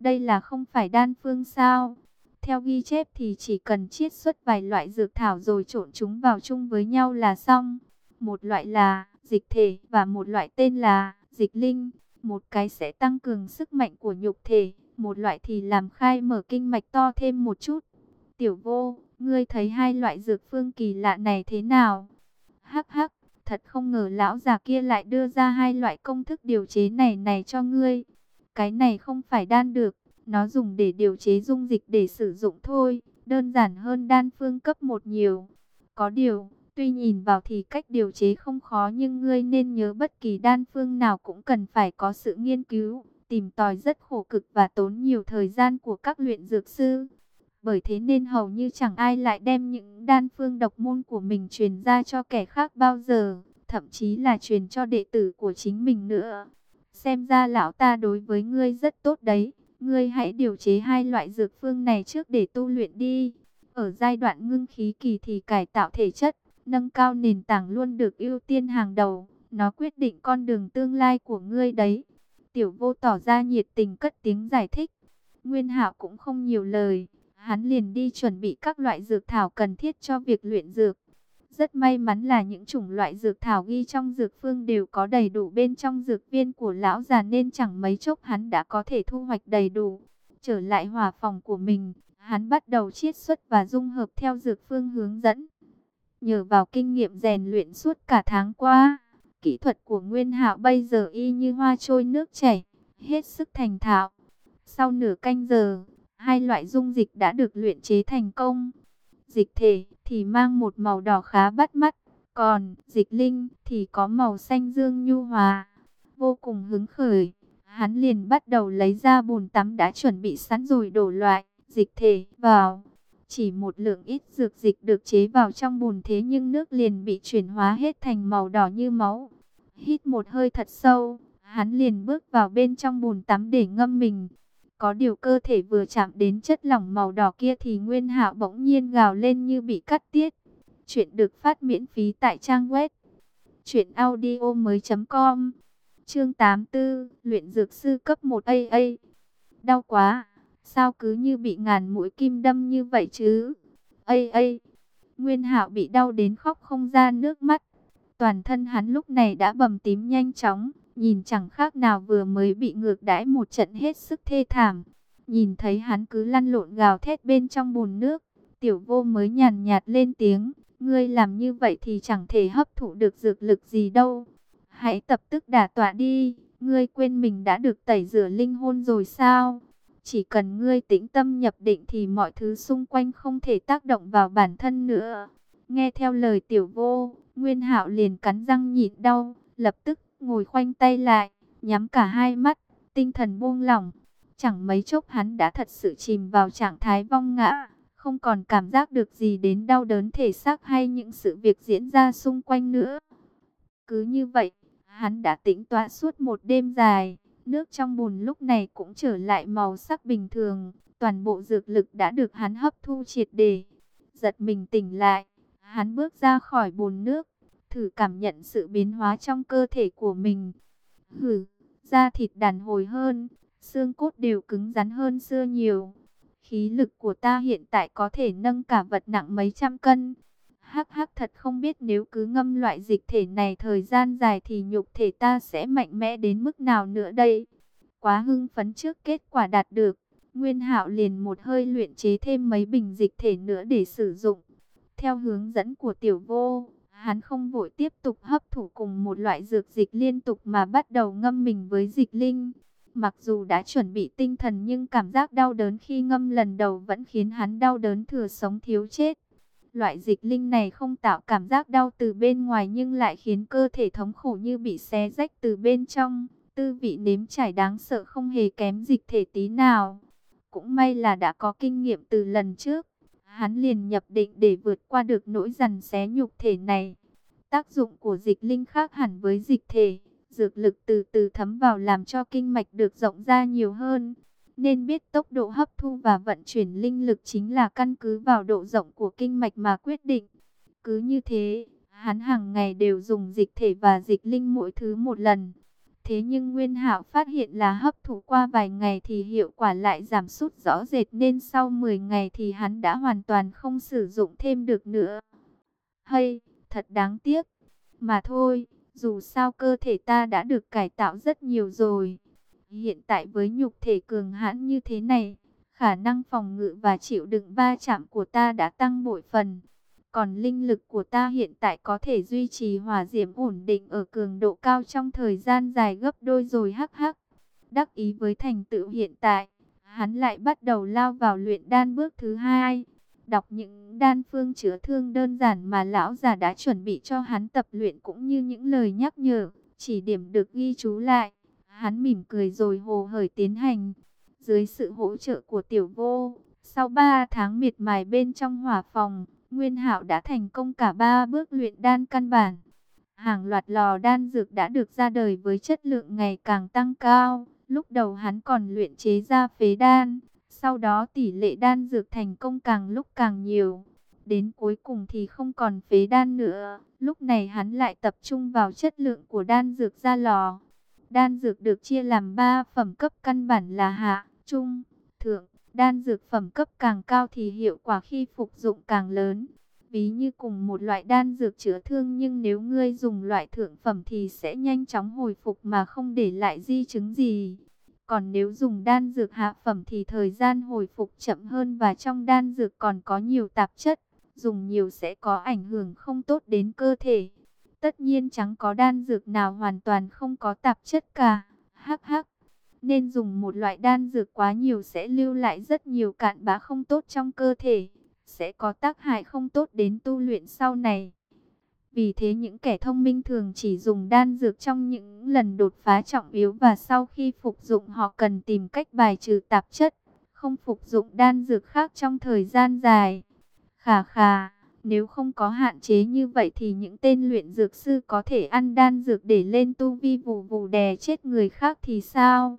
Đây là không phải đan phương sao? Theo ghi chép thì chỉ cần chiết xuất vài loại dược thảo rồi trộn chúng vào chung với nhau là xong. Một loại là dịch thể và một loại tên là dịch linh. Một cái sẽ tăng cường sức mạnh của nhục thể, một loại thì làm khai mở kinh mạch to thêm một chút. Tiểu vô, ngươi thấy hai loại dược phương kỳ lạ này thế nào? Hắc hắc, thật không ngờ lão già kia lại đưa ra hai loại công thức điều chế này này cho ngươi. Cái này không phải đan được, nó dùng để điều chế dung dịch để sử dụng thôi, đơn giản hơn đan phương cấp một nhiều. Có điều, tuy nhìn vào thì cách điều chế không khó nhưng ngươi nên nhớ bất kỳ đan phương nào cũng cần phải có sự nghiên cứu, tìm tòi rất khổ cực và tốn nhiều thời gian của các luyện dược sư. Bởi thế nên hầu như chẳng ai lại đem những đan phương độc môn của mình truyền ra cho kẻ khác bao giờ, thậm chí là truyền cho đệ tử của chính mình nữa. Xem ra lão ta đối với ngươi rất tốt đấy. Ngươi hãy điều chế hai loại dược phương này trước để tu luyện đi. Ở giai đoạn ngưng khí kỳ thì cải tạo thể chất, nâng cao nền tảng luôn được ưu tiên hàng đầu. Nó quyết định con đường tương lai của ngươi đấy. Tiểu vô tỏ ra nhiệt tình cất tiếng giải thích. Nguyên hạo cũng không nhiều lời. Hắn liền đi chuẩn bị các loại dược thảo cần thiết cho việc luyện dược. Rất may mắn là những chủng loại dược thảo ghi trong dược phương đều có đầy đủ bên trong dược viên của lão già nên chẳng mấy chốc hắn đã có thể thu hoạch đầy đủ. Trở lại hỏa phòng của mình, hắn bắt đầu chiết xuất và dung hợp theo dược phương hướng dẫn. Nhờ vào kinh nghiệm rèn luyện suốt cả tháng qua, kỹ thuật của Nguyên Hạo bây giờ y như hoa trôi nước chảy, hết sức thành thạo. Sau nửa canh giờ, hai loại dung dịch đã được luyện chế thành công. Dịch thể thì mang một màu đỏ khá bắt mắt, còn dịch linh thì có màu xanh dương nhu hòa. Vô cùng hứng khởi, hắn liền bắt đầu lấy ra bồn tắm đã chuẩn bị sẵn rồi đổ loại dịch thể vào. Chỉ một lượng ít dược dịch được chế vào trong bồn thế nhưng nước liền bị chuyển hóa hết thành màu đỏ như máu. Hít một hơi thật sâu, hắn liền bước vào bên trong bồn tắm để ngâm mình. Có điều cơ thể vừa chạm đến chất lỏng màu đỏ kia thì Nguyên Hạo bỗng nhiên gào lên như bị cắt tiết. Chuyện được phát miễn phí tại trang web truyệnaudiomoi.com. Chương 84, luyện dược sư cấp 1 AA. Đau quá, sao cứ như bị ngàn mũi kim đâm như vậy chứ? AA. Nguyên Hạo bị đau đến khóc không ra nước mắt. Toàn thân hắn lúc này đã bầm tím nhanh chóng, nhìn chẳng khác nào vừa mới bị ngược đãi một trận hết sức thê thảm. Nhìn thấy hắn cứ lăn lộn gào thét bên trong bùn nước, tiểu vô mới nhàn nhạt lên tiếng, ngươi làm như vậy thì chẳng thể hấp thụ được dược lực gì đâu. Hãy tập tức đả tọa đi, ngươi quên mình đã được tẩy rửa linh hồn rồi sao? Chỉ cần ngươi tĩnh tâm nhập định thì mọi thứ xung quanh không thể tác động vào bản thân nữa. Nghe theo lời tiểu vô, Nguyên Hạo liền cắn răng nhịn đau, lập tức ngồi khoanh tay lại, nhắm cả hai mắt, tinh thần buông lỏng. Chẳng mấy chốc hắn đã thật sự chìm vào trạng thái vong ngã, không còn cảm giác được gì đến đau đớn thể xác hay những sự việc diễn ra xung quanh nữa. Cứ như vậy, hắn đã tĩnh tọa suốt một đêm dài, nước trong bùn lúc này cũng trở lại màu sắc bình thường, toàn bộ dược lực đã được hắn hấp thu triệt để. Giật mình tỉnh lại, hắn bước ra khỏi bùn nước, thử cảm nhận sự biến hóa trong cơ thể của mình. Hử, da thịt đàn hồi hơn, xương cốt đều cứng rắn hơn xưa nhiều. Khí lực của ta hiện tại có thể nâng cả vật nặng mấy trăm cân. Hắc hắc thật không biết nếu cứ ngâm loại dịch thể này thời gian dài thì nhục thể ta sẽ mạnh mẽ đến mức nào nữa đây. Quá hưng phấn trước kết quả đạt được, Nguyên Hạo liền một hơi luyện chế thêm mấy bình dịch thể nữa để sử dụng. Theo hướng dẫn của tiểu vô, Hắn không vội tiếp tục hấp thụ cùng một loại dược dịch liên tục mà bắt đầu ngâm mình với dịch linh. Mặc dù đã chuẩn bị tinh thần nhưng cảm giác đau đớn khi ngâm lần đầu vẫn khiến hắn đau đớn thừa sống thiếu chết. Loại dịch linh này không tạo cảm giác đau từ bên ngoài nhưng lại khiến cơ thể thống khổ như bị xé rách từ bên trong. Tư vị nếm trải đáng sợ không hề kém dịch thể tí nào. Cũng may là đã có kinh nghiệm từ lần trước hắn liền nhập định để vượt qua được nỗi dằn xé nhục thể này. Tác dụng của dịch linh khác hẳn với dịch thể, dược lực từ từ thấm vào làm cho kinh mạch được rộng ra nhiều hơn. Nên biết tốc độ hấp thu và vận chuyển linh lực chính là căn cứ vào độ rộng của kinh mạch mà quyết định. Cứ như thế, hắn hàng ngày đều dùng dịch thể và dịch linh mỗi thứ một lần. Thế nhưng Nguyên Hạo phát hiện là hấp thụ qua vài ngày thì hiệu quả lại giảm sút rõ rệt nên sau 10 ngày thì hắn đã hoàn toàn không sử dụng thêm được nữa. Hay, thật đáng tiếc. Mà thôi, dù sao cơ thể ta đã được cải tạo rất nhiều rồi. Hiện tại với nhục thể cường hãn như thế này, khả năng phòng ngự và chịu đựng va chạm của ta đã tăng bội phần. Còn linh lực của ta hiện tại có thể duy trì hỏa diễm ổn định ở cường độ cao trong thời gian dài gấp đôi rồi hắc hắc. Đắc ý với thành tựu hiện tại, hắn lại bắt đầu lao vào luyện đan bước thứ hai. Đọc những đan phương chữa thương đơn giản mà lão già đã chuẩn bị cho hắn tập luyện cũng như những lời nhắc nhở, chỉ điểm được ghi chú lại. Hắn mỉm cười rồi hồ hởi tiến hành. Dưới sự hỗ trợ của tiểu vô, sau 3 tháng miệt mài bên trong hỏa phòng, Nguyên Hạo đã thành công cả ba bước luyện đan căn bản. Hàng loạt lò đan dược đã được ra đời với chất lượng ngày càng tăng cao. Lúc đầu hắn còn luyện chế ra phế đan, sau đó tỷ lệ đan dược thành công càng lúc càng nhiều. Đến cuối cùng thì không còn phế đan nữa. Lúc này hắn lại tập trung vào chất lượng của đan dược ra lò. Đan dược được chia làm 3 phẩm cấp căn bản là hạ, trung, thượng. Đan dược phẩm cấp càng cao thì hiệu quả khi phục dụng càng lớn. Ví như cùng một loại đan dược chữa thương nhưng nếu ngươi dùng loại thượng phẩm thì sẽ nhanh chóng hồi phục mà không để lại di chứng gì. Còn nếu dùng đan dược hạ phẩm thì thời gian hồi phục chậm hơn và trong đan dược còn có nhiều tạp chất. Dùng nhiều sẽ có ảnh hưởng không tốt đến cơ thể. Tất nhiên chẳng có đan dược nào hoàn toàn không có tạp chất cả. Hắc hắc nên dùng một loại đan dược quá nhiều sẽ lưu lại rất nhiều cạn bã không tốt trong cơ thể, sẽ có tác hại không tốt đến tu luyện sau này. Vì thế những kẻ thông minh thường chỉ dùng đan dược trong những lần đột phá trọng yếu và sau khi phục dụng họ cần tìm cách bài trừ tạp chất, không phục dụng đan dược khác trong thời gian dài. Khà khà, nếu không có hạn chế như vậy thì những tên luyện dược sư có thể ăn đan dược để lên tu vi vù vù đè chết người khác thì sao?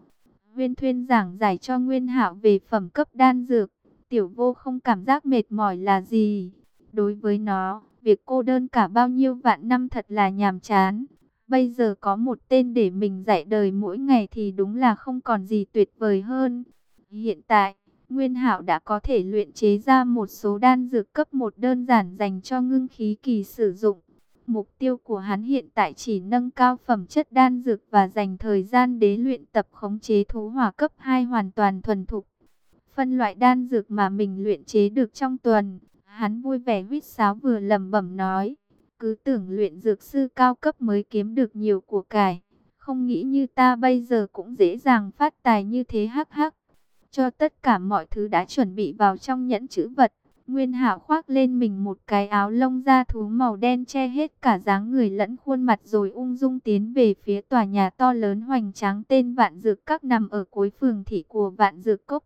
Huyên Thuyên giảng giải cho Nguyên Hạo về phẩm cấp đan dược, Tiểu Vô không cảm giác mệt mỏi là gì. Đối với nó, việc cô đơn cả bao nhiêu vạn năm thật là nhàm chán. Bây giờ có một tên để mình dạy đời mỗi ngày thì đúng là không còn gì tuyệt vời hơn. Hiện tại, Nguyên Hạo đã có thể luyện chế ra một số đan dược cấp một đơn giản dành cho ngưng khí kỳ sử dụng. Mục tiêu của hắn hiện tại chỉ nâng cao phẩm chất đan dược và dành thời gian để luyện tập khống chế thú hỏa cấp 2 hoàn toàn thuần thục. Phân loại đan dược mà mình luyện chế được trong tuần, hắn vui vẻ huýt sáo vừa lẩm bẩm nói, cứ tưởng luyện dược sư cao cấp mới kiếm được nhiều của cải, không nghĩ như ta bây giờ cũng dễ dàng phát tài như thế hắc hắc. Cho tất cả mọi thứ đã chuẩn bị vào trong nhẫn chữ vật, Nguyên Hạo khoác lên mình một cái áo lông da thú màu đen che hết cả dáng người lẫn khuôn mặt rồi ung dung tiến về phía tòa nhà to lớn hoành tráng tên Vạn Dược Các nằm ở cuối phường thị của Vạn Dược Cốc.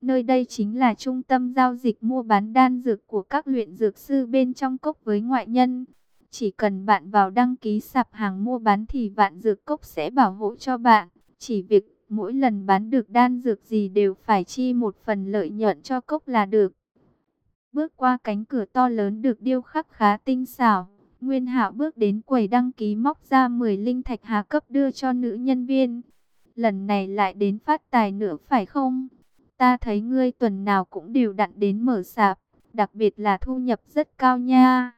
Nơi đây chính là trung tâm giao dịch mua bán đan dược của các luyện dược sư bên trong cốc với ngoại nhân. Chỉ cần bạn vào đăng ký sạp hàng mua bán thì Vạn Dược Cốc sẽ bảo hộ cho bạn. Chỉ việc mỗi lần bán được đan dược gì đều phải chi một phần lợi nhuận cho cốc là được. Bước qua cánh cửa to lớn được điêu khắc khá tinh xảo, Nguyên Hạo bước đến quầy đăng ký móc ra 10 linh thạch hà cấp đưa cho nữ nhân viên. Lần này lại đến phát tài nữa phải không? Ta thấy ngươi tuần nào cũng đều đặn đến mở sạp, đặc biệt là thu nhập rất cao nha.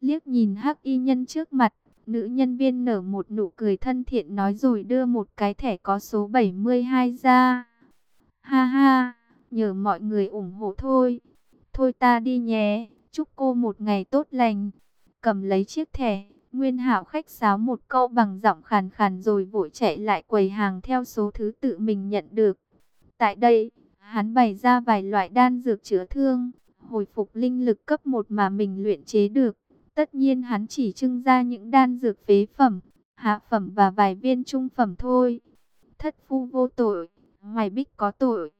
Liếc nhìn hắc y nhân trước mặt, nữ nhân viên nở một nụ cười thân thiện nói rồi đưa một cái thẻ có số 72 ra. Ha ha, nhờ mọi người ủng hộ thôi. Thôi ta đi nhé, chúc cô một ngày tốt lành. Cầm lấy chiếc thẻ, Nguyên Hạo khách sáo một câu bằng giọng khàn khàn rồi vội chạy lại quầy hàng theo số thứ tự mình nhận được. Tại đây, hắn bày ra vài loại đan dược chữa thương, hồi phục linh lực cấp 1 mà mình luyện chế được. Tất nhiên hắn chỉ trưng ra những đan dược phế phẩm, hạ phẩm và vài viên trung phẩm thôi. Thất phu vô tội, ngoài bích có tội.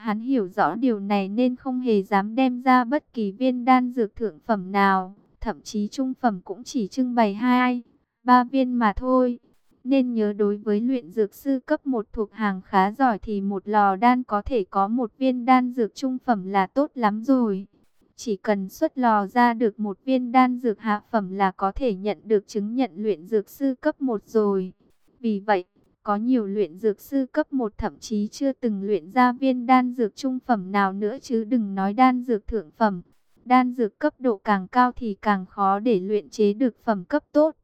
Hắn hiểu rõ điều này nên không hề dám đem ra bất kỳ viên đan dược thượng phẩm nào, thậm chí trung phẩm cũng chỉ trưng bày hai, ba viên mà thôi. Nên nhớ đối với luyện dược sư cấp 1 thuộc hàng khá giỏi thì một lò đan có thể có một viên đan dược trung phẩm là tốt lắm rồi. Chỉ cần xuất lò ra được một viên đan dược hạ phẩm là có thể nhận được chứng nhận luyện dược sư cấp 1 rồi. Vì vậy, có nhiều luyện dược sư cấp 1 thậm chí chưa từng luyện ra viên đan dược trung phẩm nào nữa chứ đừng nói đan dược thượng phẩm. Đan dược cấp độ càng cao thì càng khó để luyện chế được phẩm cấp tốt.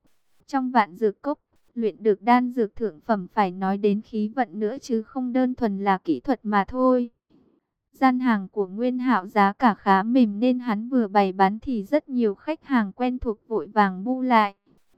Trong vạn dược cốc, luyện được đan dược thượng phẩm phải nói đến khí vận nữa chứ không đơn thuần là kỹ thuật mà thôi. Gian hàng của Nguyên Hạo giá cả khá mềm nên hắn vừa bày bán thì rất nhiều khách hàng quen thuộc vội vàng bu lại.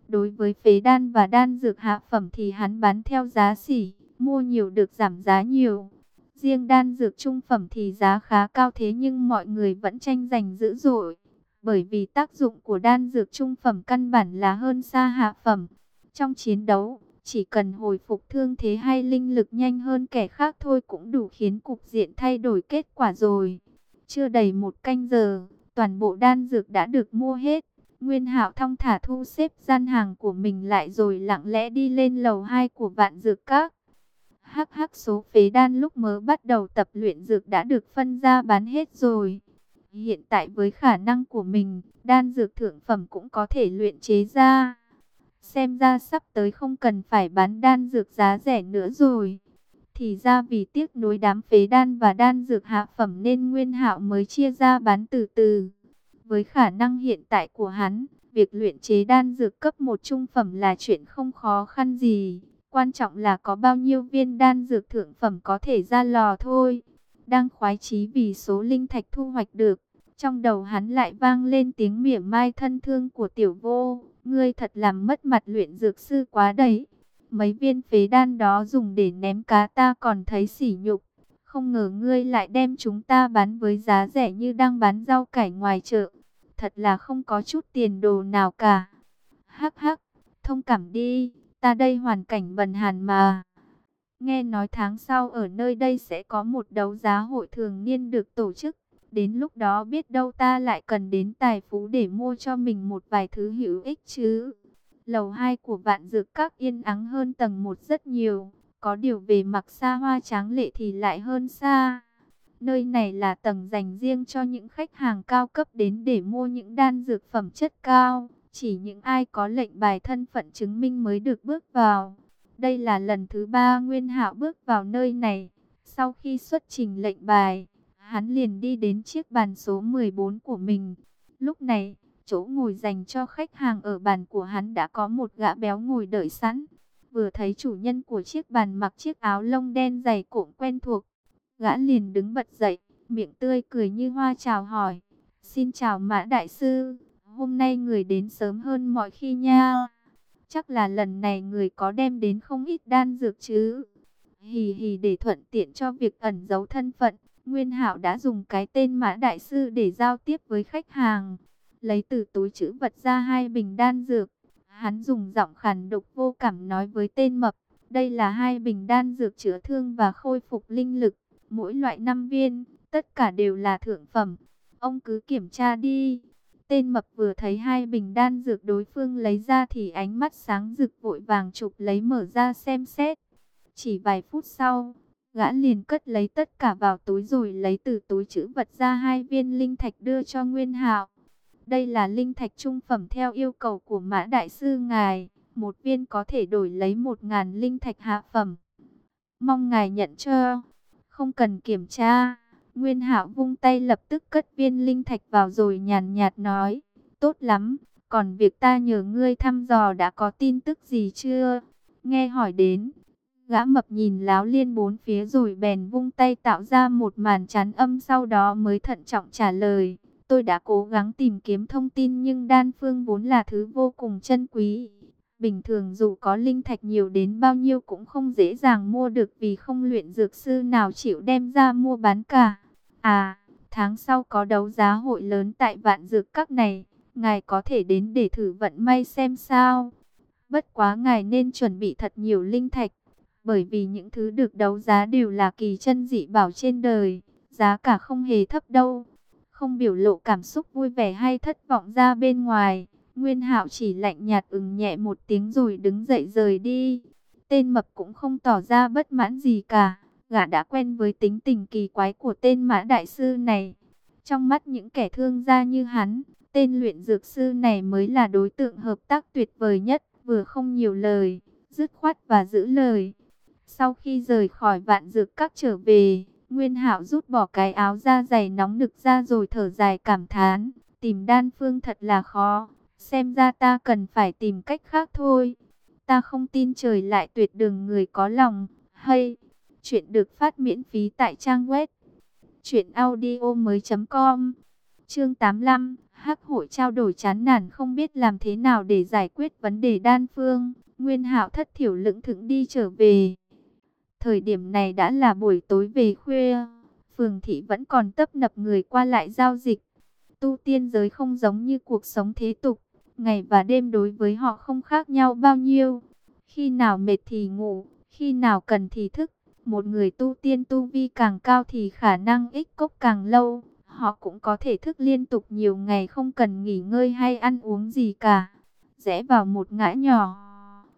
Đối với phế đan và đan dược hạ phẩm thì hắn bán theo giá xỉ, mua nhiều được giảm giá nhiều. Riêng đan dược trung phẩm thì giá khá cao thế nhưng mọi người vẫn tranh giành dữ dội. Bởi vì tác dụng của đan dược trung phẩm căn bản là hơn xa hạ phẩm. Trong chiến đấu, chỉ cần hồi phục thương thế hay linh lực nhanh hơn kẻ khác thôi cũng đủ khiến cục diện thay đổi kết quả rồi. Chưa đầy một canh giờ, toàn bộ đan dược đã được mua hết. Nguyên Hạo thong thả thu xếp gian hàng của mình lại rồi lặng lẽ đi lên lầu 2 của vạn dược các. Hắc hắc số phế đan lúc mới bắt đầu tập luyện dược đã được phân ra bán hết rồi. Hiện tại với khả năng của mình, đan dược thượng phẩm cũng có thể luyện chế ra. Xem ra sắp tới không cần phải bán đan dược giá rẻ nữa rồi. Thì ra vì tiếc nối đám phế đan và đan dược hạ phẩm nên Nguyên Hạo mới chia ra bán từ từ. Với khả năng hiện tại của hắn, việc luyện chế đan dược cấp một trung phẩm là chuyện không khó khăn gì. Quan trọng là có bao nhiêu viên đan dược thượng phẩm có thể ra lò thôi. Đang khoái chí vì số linh thạch thu hoạch được. Trong đầu hắn lại vang lên tiếng mỉa mai thân thương của tiểu vô. Ngươi thật làm mất mặt luyện dược sư quá đấy. Mấy viên phế đan đó dùng để ném cá ta còn thấy sỉ nhục. Không ngờ ngươi lại đem chúng ta bán với giá rẻ như đang bán rau cải ngoài chợ. Thật là không có chút tiền đồ nào cả. Hắc hắc, thông cảm đi, ta đây hoàn cảnh bần hàn mà. Nghe nói tháng sau ở nơi đây sẽ có một đấu giá hội thường niên được tổ chức. Đến lúc đó biết đâu ta lại cần đến tài phú để mua cho mình một vài thứ hữu ích chứ. Lầu 2 của vạn dược các yên ắng hơn tầng 1 rất nhiều. Có điều về mặc xa hoa tráng lệ thì lại hơn xa. Nơi này là tầng dành riêng cho những khách hàng cao cấp đến để mua những đan dược phẩm chất cao. Chỉ những ai có lệnh bài thân phận chứng minh mới được bước vào. Đây là lần thứ ba Nguyên Hạo bước vào nơi này. Sau khi xuất trình lệnh bài, hắn liền đi đến chiếc bàn số 14 của mình. Lúc này, chỗ ngồi dành cho khách hàng ở bàn của hắn đã có một gã béo ngồi đợi sẵn. Vừa thấy chủ nhân của chiếc bàn mặc chiếc áo lông đen dày cộm quen thuộc, gã liền đứng bật dậy, miệng tươi cười như hoa chào hỏi. Xin chào Mã Đại Sư, hôm nay người đến sớm hơn mọi khi nha. Chắc là lần này người có đem đến không ít đan dược chứ. Hì hì để thuận tiện cho việc ẩn giấu thân phận, Nguyên Hạo đã dùng cái tên Mã Đại Sư để giao tiếp với khách hàng. Lấy từ túi chữ vật ra hai bình đan dược. Hắn dùng giọng khàn độc vô cảm nói với tên mập. Đây là hai bình đan dược chữa thương và khôi phục linh lực. Mỗi loại 5 viên, tất cả đều là thượng phẩm. Ông cứ kiểm tra đi. Tên mập vừa thấy hai bình đan dược đối phương lấy ra thì ánh mắt sáng rực vội vàng chụp lấy mở ra xem xét. Chỉ vài phút sau, Gã liền cất lấy tất cả vào túi rồi lấy từ túi chữ vật ra hai viên linh thạch đưa cho Nguyên Hạo. Đây là linh thạch trung phẩm theo yêu cầu của Mã Đại Sư Ngài. Một viên có thể đổi lấy một ngàn linh thạch hạ phẩm. Mong Ngài nhận cho. Không cần kiểm tra. Nguyên Hạo vung tay lập tức cất viên linh thạch vào rồi nhàn nhạt nói. Tốt lắm. Còn việc ta nhờ ngươi thăm dò đã có tin tức gì chưa? Nghe hỏi đến, Gã mập nhìn láo liên bốn phía rồi bèn vung tay tạo ra một màn chắn âm sau đó mới thận trọng trả lời. Tôi đã cố gắng tìm kiếm thông tin nhưng đan phương vốn là thứ vô cùng chân quý. Bình thường dù có linh thạch nhiều đến bao nhiêu cũng không dễ dàng mua được vì không luyện dược sư nào chịu đem ra mua bán cả. À, tháng sau có đấu giá hội lớn tại vạn dược các này, ngài có thể đến để thử vận may xem sao. Bất quá ngài nên chuẩn bị thật nhiều linh thạch bởi vì những thứ được đấu giá đều là kỳ chân dị bảo trên đời, giá cả không hề thấp đâu. Không biểu lộ cảm xúc vui vẻ hay thất vọng ra bên ngoài, Nguyên Hạo chỉ lạnh nhạt ừng nhẹ một tiếng rồi đứng dậy rời đi. Tên mập cũng không tỏ ra bất mãn gì cả, gã đã quen với tính tình kỳ quái của tên mã đại sư này. Trong mắt những kẻ thương gia như hắn, tên luyện dược sư này mới là đối tượng hợp tác tuyệt vời nhất, vừa không nhiều lời, dứt khoát và giữ lời. Sau khi rời khỏi vạn dược các trở về, Nguyên Hạo rút bỏ cái áo da dày nóng nực ra rồi thở dài cảm thán, tìm đan phương thật là khó, xem ra ta cần phải tìm cách khác thôi. Ta không tin trời lại tuyệt đường người có lòng, hay chuyện được phát miễn phí tại trang web truyệnaudiomoi.com. Chương 85, Hắc hội trao đổi chán nản không biết làm thế nào để giải quyết vấn đề đan phương, Nguyên Hạo thất thiểu lưỡng thững đi trở về. Thời điểm này đã là buổi tối về khuya, phường thị vẫn còn tấp nập người qua lại giao dịch. Tu tiên giới không giống như cuộc sống thế tục, ngày và đêm đối với họ không khác nhau bao nhiêu. Khi nào mệt thì ngủ, khi nào cần thì thức. Một người tu tiên tu vi càng cao thì khả năng ích cốc càng lâu. Họ cũng có thể thức liên tục nhiều ngày không cần nghỉ ngơi hay ăn uống gì cả. Rẽ vào một ngã nhỏ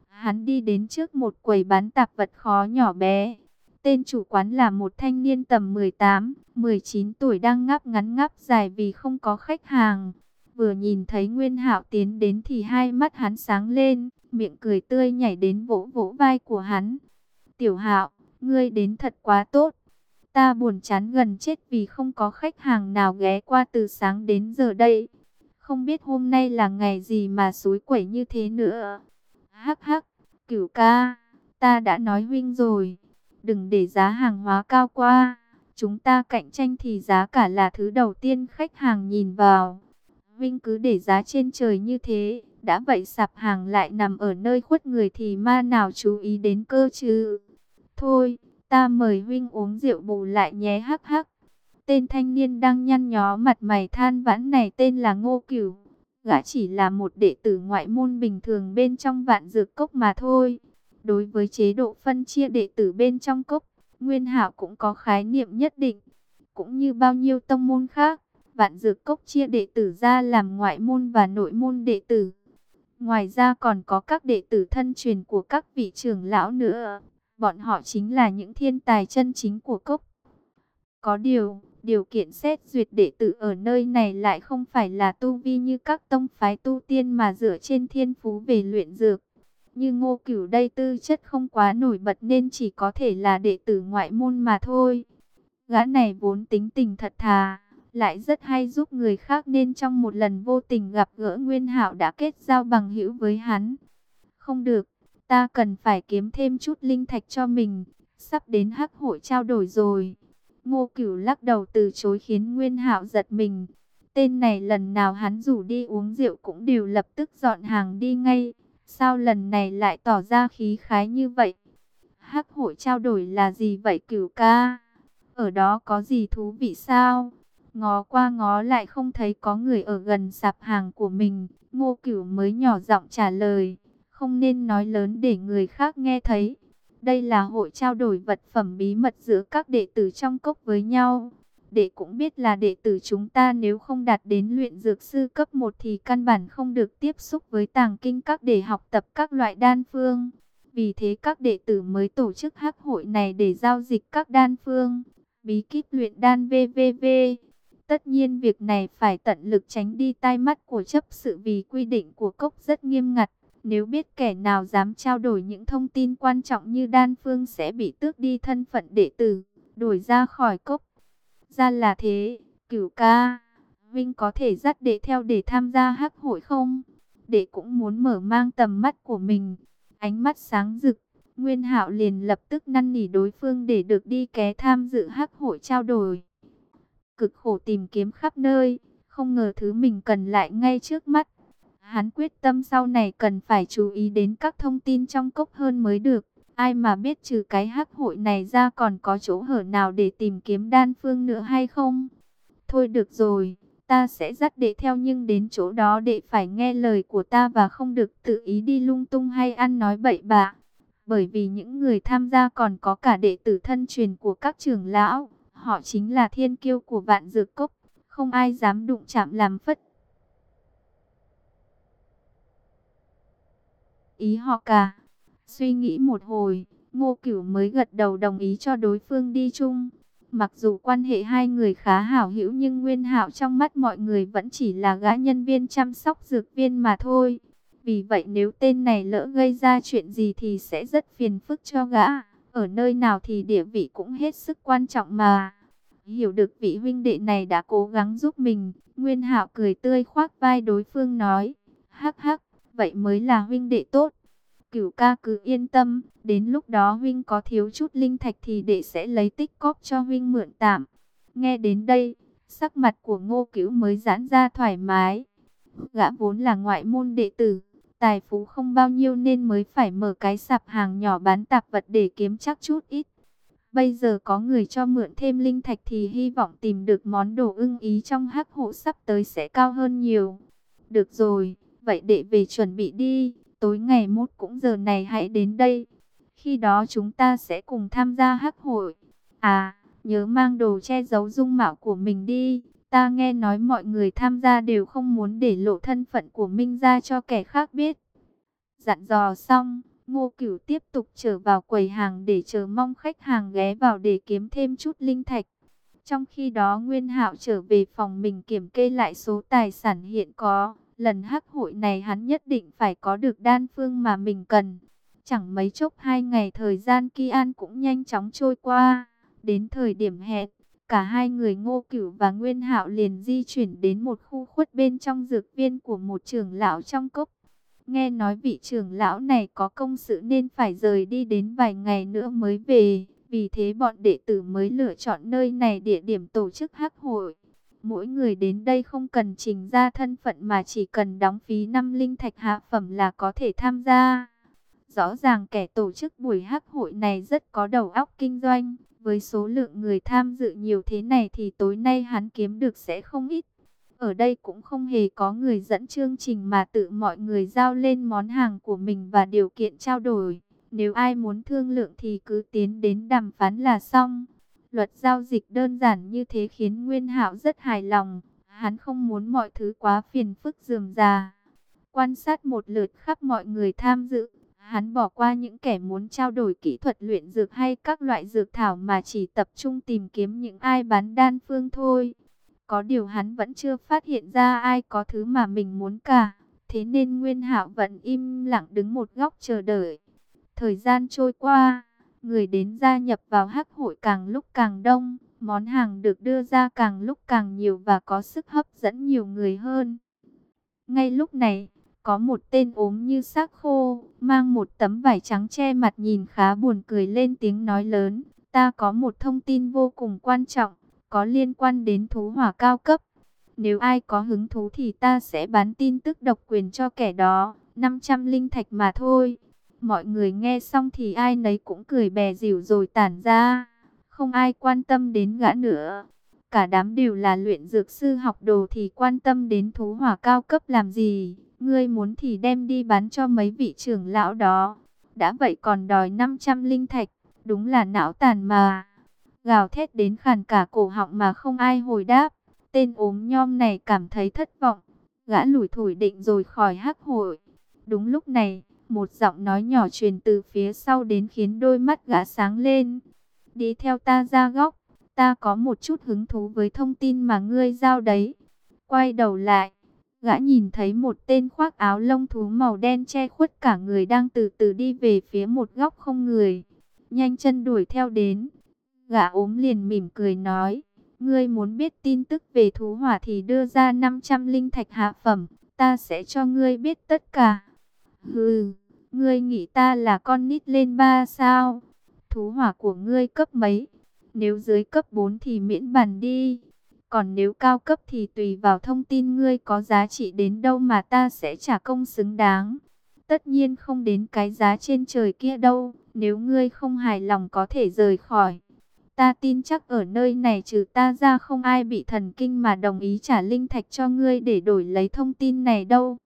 Hắn đi đến trước một quầy bán tạp vật khó nhỏ bé. Tên chủ quán là một thanh niên tầm 18, 19 tuổi đang ngáp ngắn ngáp dài vì không có khách hàng. Vừa nhìn thấy Nguyên Hạo tiến đến thì hai mắt hắn sáng lên, miệng cười tươi nhảy đến vỗ vỗ vai của hắn. Tiểu Hạo, ngươi đến thật quá tốt. Ta buồn chán gần chết vì không có khách hàng nào ghé qua từ sáng đến giờ đây. Không biết hôm nay là ngày gì mà suối quẩy như thế nữa. Hắc hắc, Cửu ca, ta đã nói huynh rồi, đừng để giá hàng hóa cao qua. Chúng ta cạnh tranh thì giá cả là thứ đầu tiên khách hàng nhìn vào. Huynh cứ để giá trên trời như thế, đã vậy sạp hàng lại nằm ở nơi khuất người thì ma nào chú ý đến cơ chứ. Thôi, ta mời huynh uống rượu bù lại nhé hắc hắc. Tên thanh niên đang nhăn nhó mặt mày than vãn này tên là Ngô Cửu. Gã chỉ là một đệ tử ngoại môn bình thường bên trong vạn dược cốc mà thôi. Đối với chế độ phân chia đệ tử bên trong cốc, Nguyên Hạo cũng có khái niệm nhất định. Cũng như bao nhiêu tông môn khác, vạn dược cốc chia đệ tử ra làm ngoại môn và nội môn đệ tử. Ngoài ra còn có các đệ tử thân truyền của các vị trưởng lão nữa. Bọn họ chính là những thiên tài chân chính của cốc. Có điều, Điều kiện xét duyệt đệ tử ở nơi này lại không phải là tu vi như các tông phái tu tiên mà dựa trên thiên phú về luyện dược. Như ngô cửu đây tư chất không quá nổi bật nên chỉ có thể là đệ tử ngoại môn mà thôi. Gã này vốn tính tình thật thà, lại rất hay giúp người khác nên trong một lần vô tình gặp gỡ Nguyên Hạo đã kết giao bằng hữu với hắn. Không được, ta cần phải kiếm thêm chút linh thạch cho mình, sắp đến hắc hội trao đổi rồi. Ngô Cửu lắc đầu từ chối khiến Nguyên Hạo giật mình. Tên này lần nào hắn rủ đi uống rượu cũng đều lập tức dọn hàng đi ngay. Sao lần này lại tỏ ra khí khái như vậy? Hắc hội trao đổi là gì vậy Cửu ca? Ở đó có gì thú vị sao? Ngó qua ngó lại không thấy có người ở gần sạp hàng của mình. Ngô Cửu mới nhỏ giọng trả lời. Không nên nói lớn để người khác nghe thấy. Đây là hội trao đổi vật phẩm bí mật giữa các đệ tử trong cốc với nhau. Đệ cũng biết là đệ tử chúng ta nếu không đạt đến luyện dược sư cấp 1 thì căn bản không được tiếp xúc với tàng kinh các để học tập các loại đan phương. Vì thế các đệ tử mới tổ chức hắc hội này để giao dịch các đan phương, bí kíp luyện đan VVV. Tất nhiên việc này phải tận lực tránh đi tai mắt của chấp sự vì quy định của cốc rất nghiêm ngặt. Nếu biết kẻ nào dám trao đổi những thông tin quan trọng như đan phương sẽ bị tước đi thân phận đệ tử, đổi ra khỏi cốc. Ra là thế, cửu ca, Vinh có thể dắt đệ theo để tham gia hắc hội không? Đệ cũng muốn mở mang tầm mắt của mình. Ánh mắt sáng rực, Nguyên Hạo liền lập tức năn nỉ đối phương để được đi ké tham dự hắc hội trao đổi. Cực khổ tìm kiếm khắp nơi, không ngờ thứ mình cần lại ngay trước mắt. Hắn quyết tâm sau này cần phải chú ý đến các thông tin trong cốc hơn mới được. Ai mà biết trừ cái hắc hội này ra còn có chỗ hở nào để tìm kiếm đan phương nữa hay không? Thôi được rồi, ta sẽ dắt đệ theo nhưng đến chỗ đó đệ phải nghe lời của ta và không được tự ý đi lung tung hay ăn nói bậy bạ. Bởi vì những người tham gia còn có cả đệ tử thân truyền của các trưởng lão, họ chính là thiên kiêu của vạn dược cốc, không ai dám đụng chạm làm phất ý họ cả. Suy nghĩ một hồi, Ngô Cửu mới gật đầu đồng ý cho đối phương đi chung. Mặc dù quan hệ hai người khá hảo hữu nhưng Nguyên Hạo trong mắt mọi người vẫn chỉ là gã nhân viên chăm sóc dược viên mà thôi. Vì vậy nếu tên này lỡ gây ra chuyện gì thì sẽ rất phiền phức cho gã ở nơi nào thì địa vị cũng hết sức quan trọng mà. Hiểu được vị huynh đệ này đã cố gắng giúp mình, Nguyên Hạo cười tươi khoác vai đối phương nói, hắc hắc, vậy mới là huynh đệ tốt. Cửu ca cứ yên tâm, đến lúc đó huynh có thiếu chút linh thạch thì đệ sẽ lấy tích cóp cho huynh mượn tạm. Nghe đến đây, sắc mặt của ngô cứu mới giãn ra thoải mái. Gã vốn là ngoại môn đệ tử, tài phú không bao nhiêu nên mới phải mở cái sạp hàng nhỏ bán tạp vật để kiếm chắc chút ít. Bây giờ có người cho mượn thêm linh thạch thì hy vọng tìm được món đồ ưng ý trong hắc hộ sắp tới sẽ cao hơn nhiều. Được rồi, vậy để về chuẩn bị đi, tối ngày mốt cũng giờ này hãy đến đây. Khi đó chúng ta sẽ cùng tham gia hắc hội. À, nhớ mang đồ che giấu dung mạo của mình đi. Ta nghe nói mọi người tham gia đều không muốn để lộ thân phận của Minh ra cho kẻ khác biết. Dặn dò xong, Ngô Cửu tiếp tục trở vào quầy hàng để chờ mong khách hàng ghé vào để kiếm thêm chút linh thạch. Trong khi đó Nguyên Hạo trở về phòng mình kiểm kê lại số tài sản hiện có. Lần hắc hội này hắn nhất định phải có được đan phương mà mình cần. Chẳng mấy chốc hai ngày thời gian kỳ an cũng nhanh chóng trôi qua. Đến thời điểm hẹn, cả hai người Ngô Cửu và Nguyên Hạo liền di chuyển đến một khu khuất bên trong dược viên của một trưởng lão trong cốc. Nghe nói vị trưởng lão này có công sự nên phải rời đi đến vài ngày nữa mới về. Vì thế bọn đệ tử mới lựa chọn nơi này địa điểm tổ chức hắc hội. Mỗi người đến đây không cần trình ra thân phận mà chỉ cần đóng phí năm linh thạch hạ phẩm là có thể tham gia. Rõ ràng kẻ tổ chức buổi hắc hội này rất có đầu óc kinh doanh. Với số lượng người tham dự nhiều thế này thì tối nay hắn kiếm được sẽ không ít. Ở đây cũng không hề có người dẫn chương trình mà tự mọi người giao lên món hàng của mình và điều kiện trao đổi. Nếu ai muốn thương lượng thì cứ tiến đến đàm phán là xong. Luật giao dịch đơn giản như thế khiến Nguyên Hạo rất hài lòng. Hắn không muốn mọi thứ quá phiền phức dườm già. Quan sát một lượt khắp mọi người tham dự, hắn bỏ qua những kẻ muốn trao đổi kỹ thuật luyện dược hay các loại dược thảo mà chỉ tập trung tìm kiếm những ai bán đan phương thôi. Có điều hắn vẫn chưa phát hiện ra ai có thứ mà mình muốn cả. Thế nên Nguyên Hạo vẫn im lặng đứng một góc chờ đợi. Thời gian trôi qua, người đến gia nhập vào hắc hội càng lúc càng đông. Món hàng được đưa ra càng lúc càng nhiều và có sức hấp dẫn nhiều người hơn. Ngay lúc này, có một tên ốm như xác khô, mang một tấm vải trắng che mặt nhìn khá buồn cười lên tiếng nói lớn. Ta có một thông tin vô cùng quan trọng có liên quan đến thú hỏa cao cấp. Nếu ai có hứng thú thì ta sẽ bán tin tức độc quyền cho kẻ đó, 500 linh thạch mà thôi. Mọi người nghe xong thì ai nấy cũng cười bè dịu rồi tản ra, không ai quan tâm đến gã nữa. Cả đám đều là luyện dược sư học đồ thì quan tâm đến thú hỏa cao cấp làm gì, ngươi muốn thì đem đi bán cho mấy vị trưởng lão đó. Đã vậy còn đòi 500 linh thạch, đúng là não tàn mà gào thét đến khàn cả cổ họng mà không ai hồi đáp. Tên ốm nhom này cảm thấy thất vọng, gã lủi thủi định rồi khỏi hắc hội. Đúng lúc này, một giọng nói nhỏ truyền từ phía sau đến khiến đôi mắt gã sáng lên. Đi theo ta ra góc, ta có một chút hứng thú với thông tin mà ngươi giao đấy. Quay đầu lại, gã nhìn thấy một tên khoác áo lông thú màu đen che khuất cả người đang từ từ đi về phía một góc không người. Nhanh chân đuổi theo đến. Gã ốm liền mỉm cười nói, ngươi muốn biết tin tức về thú hỏa thì đưa ra 500 linh thạch hạ phẩm, ta sẽ cho ngươi biết tất cả. Hừ, ngươi nghĩ ta là con nít lên ba sao? Thú hỏa của ngươi cấp mấy? Nếu dưới cấp 4 thì miễn bàn đi. Còn nếu cao cấp thì tùy vào thông tin ngươi có giá trị đến đâu mà ta sẽ trả công xứng đáng. Tất nhiên không đến cái giá trên trời kia đâu, nếu ngươi không hài lòng có thể rời khỏi. Ta tin chắc ở nơi này trừ ta ra không ai bị thần kinh mà đồng ý trả linh thạch cho ngươi để đổi lấy thông tin này đâu.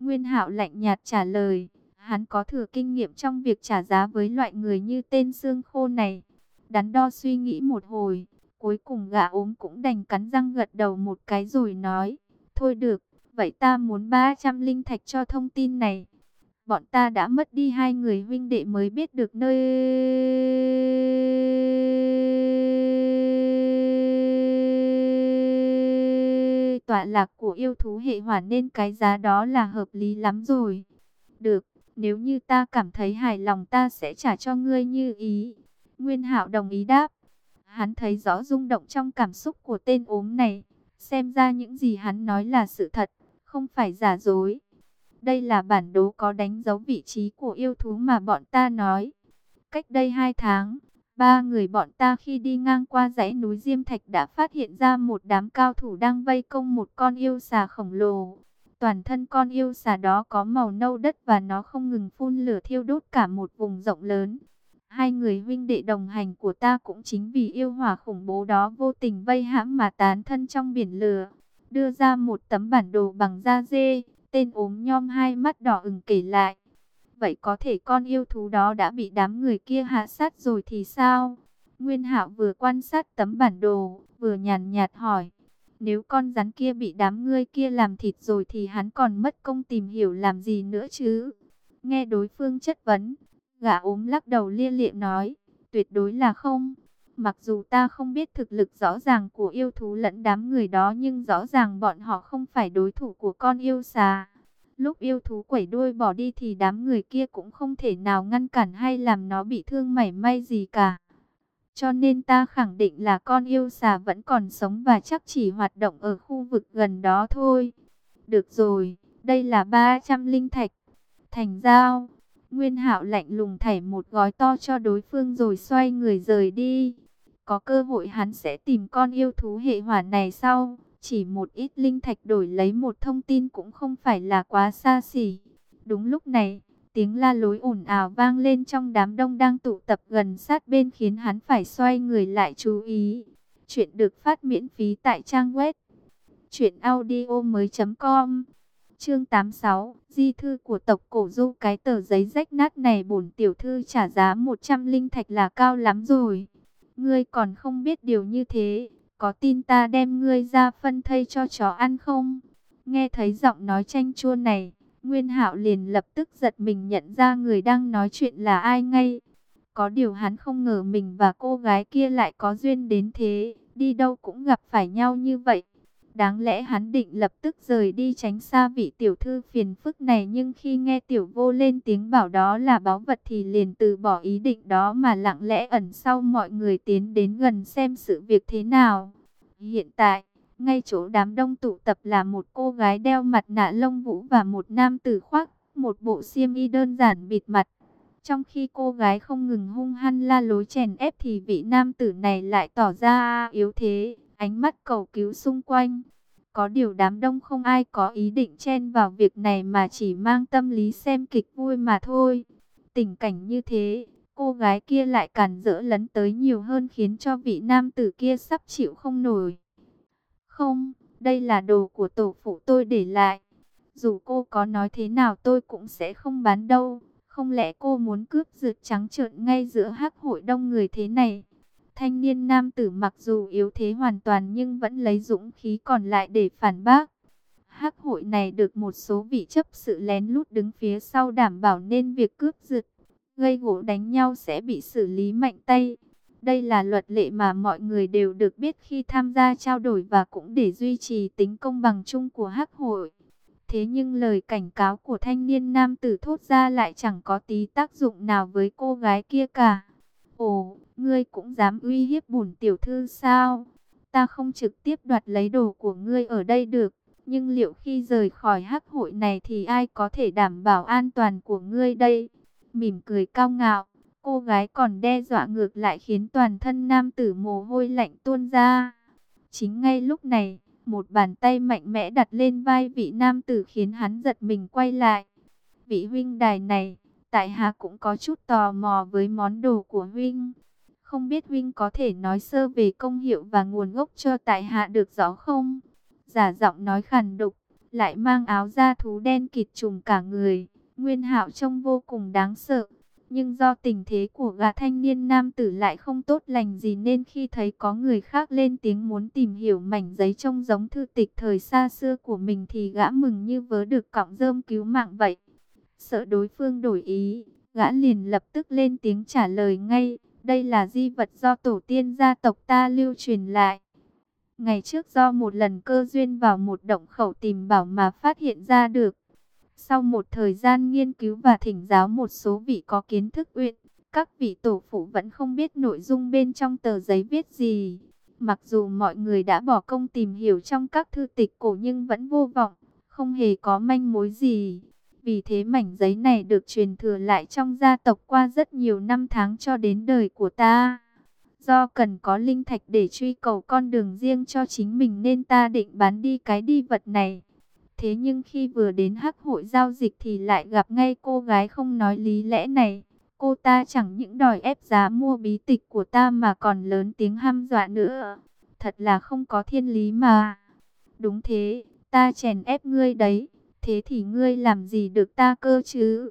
Nguyên hạo lạnh nhạt trả lời, hắn có thừa kinh nghiệm trong việc trả giá với loại người như tên xương khô này. Đắn đo suy nghĩ một hồi, cuối cùng gã ốm cũng đành cắn răng gật đầu một cái rồi nói, thôi được, vậy ta muốn 300 linh thạch cho thông tin này bọn ta đã mất đi hai người huynh đệ mới biết được nơi tọa lạc của yêu thú hệ hỏa nên cái giá đó là hợp lý lắm rồi. Được, Nếu như ta cảm thấy hài lòng ta sẽ trả cho ngươi như ý. Nguyên Hạo đồng ý đáp. Hắn thấy rõ rung động trong cảm xúc của tên ốm này. Xem ra những gì hắn nói là sự thật, không phải giả dối. Đây là bản đồ có đánh dấu vị trí của yêu thú mà bọn ta nói. Cách đây hai tháng, ba người bọn ta khi đi ngang qua dãy núi Diêm Thạch đã phát hiện ra một đám cao thủ đang vây công một con yêu xà khổng lồ. Toàn thân con yêu xà đó có màu nâu đất và nó không ngừng phun lửa thiêu đốt cả một vùng rộng lớn. Hai người huynh đệ đồng hành của ta cũng chính vì yêu hỏa khủng bố đó vô tình vây hãm mà tán thân trong biển lửa. Đưa ra một tấm bản đồ bằng da dê, tên ốm nhom hai mắt đỏ ửng kể lại. Vậy có thể con yêu thú đó đã bị đám người kia hạ sát rồi thì sao? Nguyên Hạo vừa quan sát tấm bản đồ, vừa nhàn nhạt hỏi. Nếu con rắn kia bị đám ngươi kia làm thịt rồi thì hắn còn mất công tìm hiểu làm gì nữa chứ? Nghe đối phương chất vấn, gã ốm lắc đầu lia lịa nói, tuyệt đối là không. Mặc dù ta không biết thực lực rõ ràng của yêu thú lẫn đám người đó nhưng rõ ràng bọn họ không phải đối thủ của con yêu xà. Lúc yêu thú quẩy đuôi bỏ đi thì đám người kia cũng không thể nào ngăn cản hay làm nó bị thương mảy may gì cả. Cho nên ta khẳng định là con yêu xà vẫn còn sống và chắc chỉ hoạt động ở khu vực gần đó thôi. Được rồi, đây là 300 linh thạch. Thành giao, Nguyên hạo lạnh lùng thảy một gói to cho đối phương rồi xoay người rời đi. Có cơ hội hắn sẽ tìm con yêu thú hệ hỏa này sau. Chỉ một ít linh thạch đổi lấy một thông tin cũng không phải là quá xa xỉ. Đúng lúc này, tiếng la lối ồn ào vang lên trong đám đông đang tụ tập gần sát bên khiến hắn phải xoay người lại chú ý. Chuyện được phát miễn phí tại trang web truyệnaudiomoi.com. Chương 86, di thư của tộc Cổ Du cái tờ giấy rách nát này bổn tiểu thư trả giá 100 linh thạch là cao lắm rồi. Ngươi còn không biết điều như thế, có tin ta đem ngươi ra phân thây cho chó ăn không? Nghe thấy giọng nói chanh chua này, Nguyên Hạo liền lập tức giật mình nhận ra người đang nói chuyện là ai ngay. Có điều hắn không ngờ mình và cô gái kia lại có duyên đến thế, đi đâu cũng gặp phải nhau như vậy. Đáng lẽ hắn định lập tức rời đi tránh xa vị tiểu thư phiền phức này nhưng khi nghe tiểu vô lên tiếng bảo đó là báu vật thì liền từ bỏ ý định đó mà lặng lẽ ẩn sau mọi người tiến đến gần xem sự việc thế nào. Hiện tại, ngay chỗ đám đông tụ tập là một cô gái đeo mặt nạ lông vũ và một nam tử khoác một bộ xiêm y đơn giản bịt mặt. Trong khi cô gái không ngừng hung hăng la lối chèn ép thì vị nam tử này lại tỏ ra yếu thế, ánh mắt cầu cứu xung quanh. Có điều đám đông không ai có ý định chen vào việc này mà chỉ mang tâm lý xem kịch vui mà thôi. Tình cảnh như thế, cô gái kia lại cản rỡ lấn tới nhiều hơn khiến cho vị nam tử kia sắp chịu không nổi. Không, đây là đồ của tổ phụ tôi để lại. Dù cô có nói thế nào tôi cũng sẽ không bán đâu. Không lẽ cô muốn cướp rượt trắng trợn ngay giữa hắc hội đông người thế này? Thanh niên nam tử mặc dù yếu thế hoàn toàn nhưng vẫn lấy dũng khí còn lại để phản bác. Hắc hội này được một số vị chấp sự lén lút đứng phía sau đảm bảo nên việc cướp giật, gây gỗ đánh nhau sẽ bị xử lý mạnh tay. Đây là luật lệ mà mọi người đều được biết khi tham gia trao đổi và cũng để duy trì tính công bằng chung của Hắc hội. Thế nhưng lời cảnh cáo của thanh niên nam tử thốt ra lại chẳng có tí tác dụng nào với cô gái kia cả. Ồ, ngươi cũng dám uy hiếp bổn tiểu thư sao? Ta không trực tiếp đoạt lấy đồ của ngươi ở đây được, nhưng liệu khi rời khỏi hắc hội này thì ai có thể đảm bảo an toàn của ngươi đây? Mỉm cười cao ngạo, cô gái còn đe dọa ngược lại khiến toàn thân nam tử mồ hôi lạnh tuôn ra. Chính ngay lúc này, một bàn tay mạnh mẽ đặt lên vai vị nam tử khiến hắn giật mình quay lại. Vị huynh đài này, tại hạ cũng có chút tò mò với món đồ của huynh. Không biết huynh có thể nói sơ về công hiệu và nguồn gốc cho tại hạ được rõ không? Giả giọng nói khàn đục, lại mang áo da thú đen kịt trùng cả người. Nguyên hạo trông vô cùng đáng sợ. Nhưng do tình thế của gã thanh niên nam tử lại không tốt lành gì nên khi thấy có người khác lên tiếng muốn tìm hiểu mảnh giấy trông giống thư tịch thời xa xưa của mình thì gã mừng như vớ được cọng rơm cứu mạng vậy. Sợ đối phương đổi ý, gã liền lập tức lên tiếng trả lời ngay. Đây là di vật do tổ tiên gia tộc ta lưu truyền lại. Ngày trước do một lần cơ duyên vào một động khẩu tìm bảo mà phát hiện ra được. Sau một thời gian nghiên cứu và thỉnh giáo một số vị có kiến thức uyên, các vị tổ phụ vẫn không biết nội dung bên trong tờ giấy viết gì. Mặc dù mọi người đã bỏ công tìm hiểu trong các thư tịch cổ nhưng vẫn vô vọng, không hề có manh mối gì. Vì thế mảnh giấy này được truyền thừa lại trong gia tộc qua rất nhiều năm tháng cho đến đời của ta. Do cần có linh thạch để truy cầu con đường riêng cho chính mình nên ta định bán đi cái đi vật này. Thế nhưng khi vừa đến hắc hội giao dịch thì lại gặp ngay cô gái không nói lý lẽ này. Cô ta chẳng những đòi ép giá mua bí tịch của ta mà còn lớn tiếng hăm dọa nữa. Thật là không có thiên lý mà. Đúng thế, ta chèn ép ngươi đấy. Thế thì ngươi làm gì được ta cơ chứ?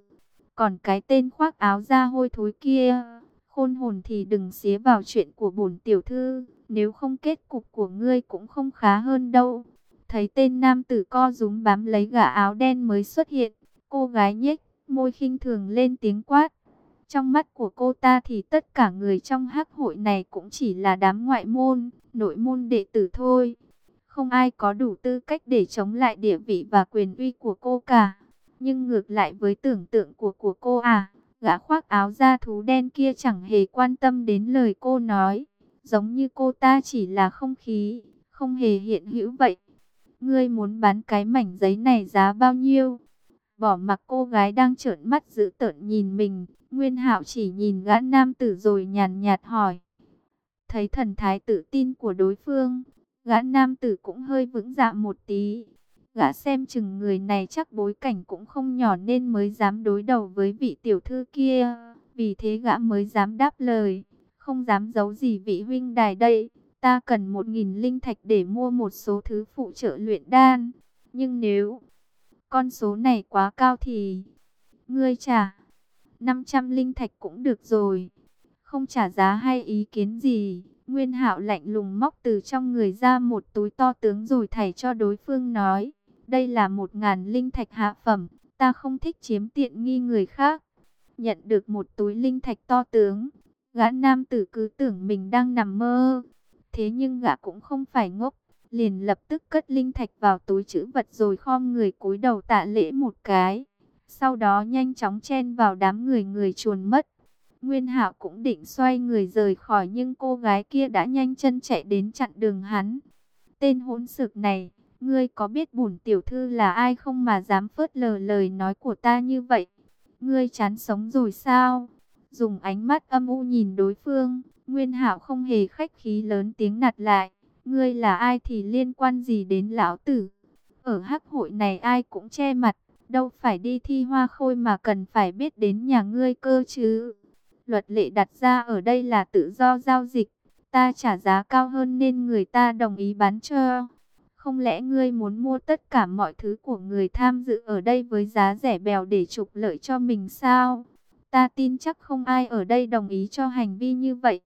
Còn cái tên khoác áo da hôi thối kia, khôn hồn thì đừng xía vào chuyện của bổn tiểu thư. Nếu không kết cục của ngươi cũng không khá hơn đâu. Thấy tên nam tử co rúm bám lấy gã áo đen mới xuất hiện. Cô gái nhếch, môi khinh thường lên tiếng quát. Trong mắt của cô ta thì tất cả người trong hắc hội này cũng chỉ là đám ngoại môn, nội môn đệ tử thôi. Không ai có đủ tư cách để chống lại địa vị và quyền uy của cô cả. Nhưng ngược lại với tưởng tượng của của cô à, gã khoác áo da thú đen kia chẳng hề quan tâm đến lời cô nói. Giống như cô ta chỉ là không khí, không hề hiện hữu vậy. Ngươi muốn bán cái mảnh giấy này giá bao nhiêu? Bỏ mặc cô gái đang trợn mắt giữ tợn nhìn mình, Nguyên Hạo chỉ nhìn gã nam tử rồi nhàn nhạt hỏi. Thấy thần thái tự tin của đối phương, gã nam tử cũng hơi vững dạ một tí. Gã xem chừng người này chắc bối cảnh cũng không nhỏ nên mới dám đối đầu với vị tiểu thư kia. Vì thế gã mới dám đáp lời, không dám giấu gì vị huynh đài đây. Ta cần một nghìn linh thạch để mua một số thứ phụ trợ luyện đan. Nhưng nếu con số này quá cao thì ngươi trả 500 linh thạch cũng được rồi. Không trả giá hay ý kiến gì, Nguyên Hạo lạnh lùng móc từ trong người ra một túi to tướng rồi thảy cho đối phương nói, đây là một ngàn linh thạch hạ phẩm, ta không thích chiếm tiện nghi người khác. Nhận được một túi linh thạch to tướng, gã nam tử cứ tưởng mình đang nằm mơ. Thế nhưng gã cũng không phải ngốc, liền lập tức cất linh thạch vào túi chữ vật rồi khom người cúi đầu tạ lễ một cái. Sau đó nhanh chóng chen vào đám người người chuồn mất. Nguyên Hạo cũng định xoay người rời khỏi nhưng cô gái kia đã nhanh chân chạy đến chặn đường hắn. Tên hỗn sực này, ngươi có biết bổn tiểu thư là ai không mà dám phớt lờ lời nói của ta như vậy? Ngươi chán sống rồi sao? Dùng ánh mắt âm u nhìn đối phương, Nguyên Hạo không hề khách khí lớn tiếng nạt lại. Ngươi là ai thì liên quan gì đến lão tử? Ở hắc hội này ai cũng che mặt, đâu phải đi thi hoa khôi mà cần phải biết đến nhà ngươi cơ chứ. Luật lệ đặt ra ở đây là tự do giao dịch, ta trả giá cao hơn nên người ta đồng ý bán cho. Không lẽ ngươi muốn mua tất cả mọi thứ của người tham dự ở đây với giá rẻ bèo để trục lợi cho mình sao? Ta tin chắc không ai ở đây đồng ý cho hành vi như vậy.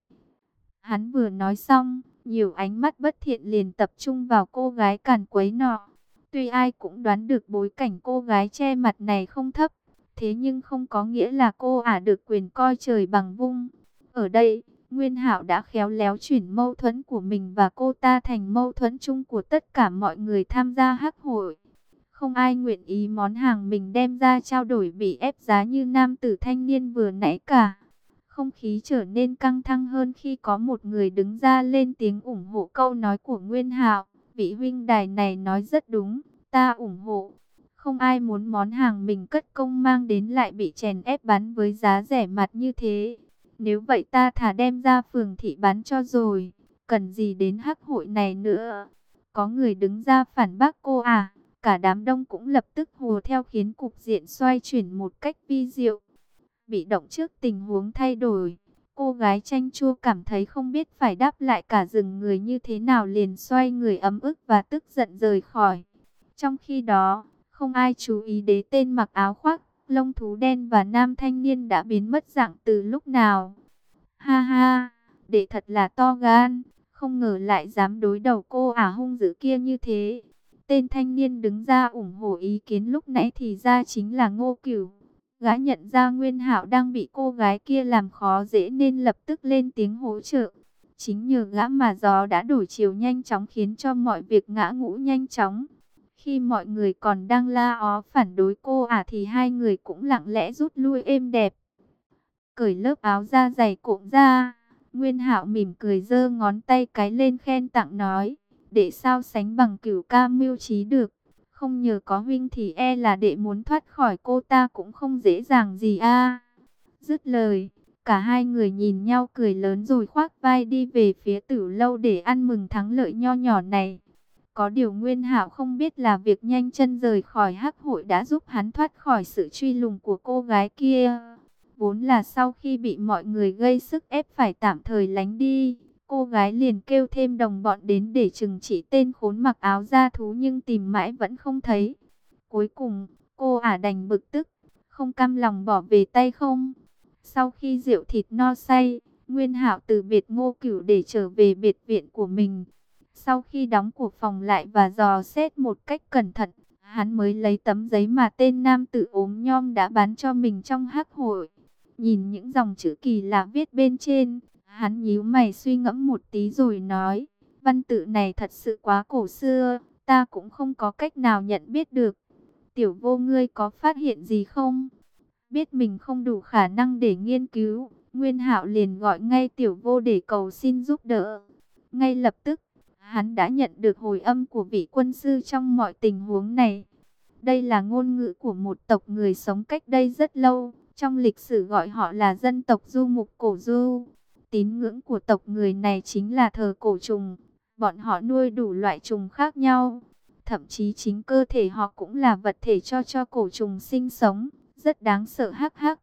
Hắn vừa nói xong, nhiều ánh mắt bất thiện liền tập trung vào cô gái càn quấy nọ. Tuy ai cũng đoán được bối cảnh cô gái che mặt này không thấp, thế nhưng không có nghĩa là cô ả được quyền coi trời bằng vung. Ở đây, Nguyên Hạo đã khéo léo chuyển mâu thuẫn của mình và cô ta thành mâu thuẫn chung của tất cả mọi người tham gia hắc hội. Không ai nguyện ý món hàng mình đem ra trao đổi bị ép giá như nam tử thanh niên vừa nãy cả. Không khí trở nên căng thẳng hơn khi có một người đứng ra lên tiếng ủng hộ câu nói của Nguyên Hạo. Vị huynh đài này nói rất đúng, ta ủng hộ. Không ai muốn món hàng mình cất công mang đến lại bị chèn ép bán với giá rẻ mặt như thế. Nếu vậy ta thả đem ra phường thị bán cho rồi, cần gì đến hắc hội này nữa. Có người đứng ra phản bác cô à, cả đám đông cũng lập tức hùa theo khiến cục diện xoay chuyển một cách vi diệu. Bị động trước tình huống thay đổi, Cô gái chanh chua cảm thấy không biết phải đáp lại cả rừng người như thế nào liền xoay người ấm ức và tức giận rời khỏi. Trong khi đó, không ai chú ý đến tên mặc áo khoác, lông thú đen và nam thanh niên đã biến mất dạng từ lúc nào. Ha ha, để thật là to gan, không ngờ lại dám đối đầu cô ả hung dữ kia như thế. Tên thanh niên đứng ra ủng hộ ý kiến lúc nãy thì ra chính là Ngô Cửu. Gã nhận ra Nguyên Hạo đang bị cô gái kia làm khó dễ nên lập tức lên tiếng hỗ trợ. Chính nhờ gã mà gió đã đổi chiều nhanh chóng khiến cho mọi việc ngã ngũ nhanh chóng. Khi mọi người còn đang la ó phản đối cô ả thì hai người cũng lặng lẽ rút lui êm đẹp. Cởi lớp áo da dày cộm ra, Nguyên Hạo mỉm cười giơ ngón tay cái lên khen tặng nói, để sao sánh bằng cửu ca mưu trí được. Không nhờ có huynh thì e là đệ muốn thoát khỏi cô ta cũng không dễ dàng gì a. Dứt lời, cả hai người nhìn nhau cười lớn rồi khoác vai đi về phía tử lâu để ăn mừng thắng lợi nho nhỏ này. Có điều Nguyên Hạo không biết là việc nhanh chân rời khỏi hắc hội đã giúp hắn thoát khỏi sự truy lùng của cô gái kia. Vốn là sau khi bị mọi người gây sức ép phải tạm thời lánh đi, cô gái liền kêu thêm đồng bọn đến để trừng trị tên khốn mặc áo da thú nhưng tìm mãi vẫn không thấy. Cuối cùng, cô ả đành bực tức, không cam lòng bỏ về tay không. Sau khi rượu thịt no say, Nguyên Hạo từ biệt Ngô Cửu để trở về biệt viện của mình. Sau khi đóng cửa phòng lại và dò xét một cách cẩn thận, hắn mới lấy tấm giấy mà tên nam tử ốm nhom đã bán cho mình trong hắc hội. Nhìn những dòng chữ kỳ lạ viết bên trên, hắn nhíu mày suy ngẫm một tí rồi nói, văn tự này thật sự quá cổ xưa, ta cũng không có cách nào nhận biết được. Tiểu vô ngươi có phát hiện gì không? Biết mình không đủ khả năng để nghiên cứu, Nguyên Hạo liền gọi ngay tiểu vô để cầu xin giúp đỡ. Ngay lập tức, hắn đã nhận được hồi âm của vị quân sư trong mọi tình huống này. Đây là ngôn ngữ của một tộc người sống cách đây rất lâu, trong lịch sử gọi họ là dân tộc du mục cổ du. Tín ngưỡng của tộc người này chính là thờ cổ trùng. Bọn họ nuôi đủ loại trùng khác nhau. Thậm chí chính cơ thể họ cũng là vật thể cho cho cổ trùng sinh sống. Rất đáng sợ hắc hắc.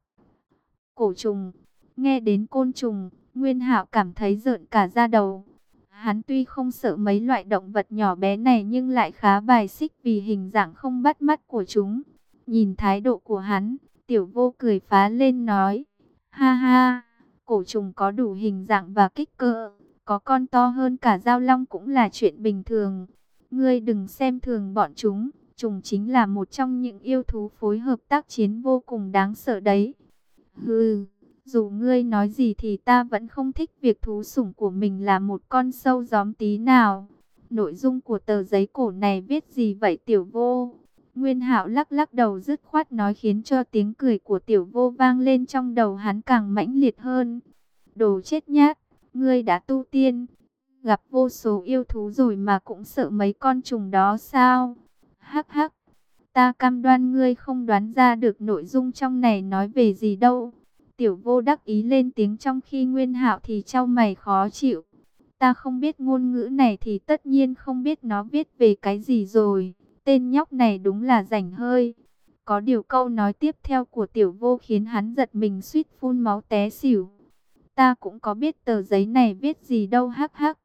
Cổ trùng. Nghe đến côn trùng, Nguyên hạo cảm thấy rợn cả da đầu. Hắn tuy không sợ mấy loại động vật nhỏ bé này nhưng lại khá bài xích vì hình dạng không bắt mắt của chúng. Nhìn thái độ của hắn, Tiểu vô cười phá lên nói, ha ha, cổ trùng có đủ hình dạng và kích cỡ, có con to hơn cả dao long cũng là chuyện bình thường. Ngươi đừng xem thường bọn chúng, trùng chính là một trong những yêu thú phối hợp tác chiến vô cùng đáng sợ đấy. Hừ, dù ngươi nói gì thì ta vẫn không thích việc thú sủng của mình là một con sâu gióm tí nào. Nội dung của tờ giấy cổ này viết gì vậy tiểu vô? Nguyên Hạo lắc lắc đầu dứt khoát nói khiến cho tiếng cười của tiểu vô vang lên trong đầu hắn càng mãnh liệt hơn. Đồ chết nhát, ngươi đã tu tiên, gặp vô số yêu thú rồi mà cũng sợ mấy con trùng đó sao? Hắc hắc, ta cam đoan ngươi không đoán ra được nội dung trong này nói về gì đâu. Tiểu vô đắc ý lên tiếng trong khi Nguyên Hạo thì trao mày khó chịu. Ta không biết ngôn ngữ này thì tất nhiên không biết nó viết về cái gì rồi. Tên nhóc này đúng là rảnh hơi. Có điều câu nói tiếp theo của tiểu vô khiến hắn giật mình suýt phun máu té xỉu. Ta cũng có biết tờ giấy này viết gì đâu hắc hắc.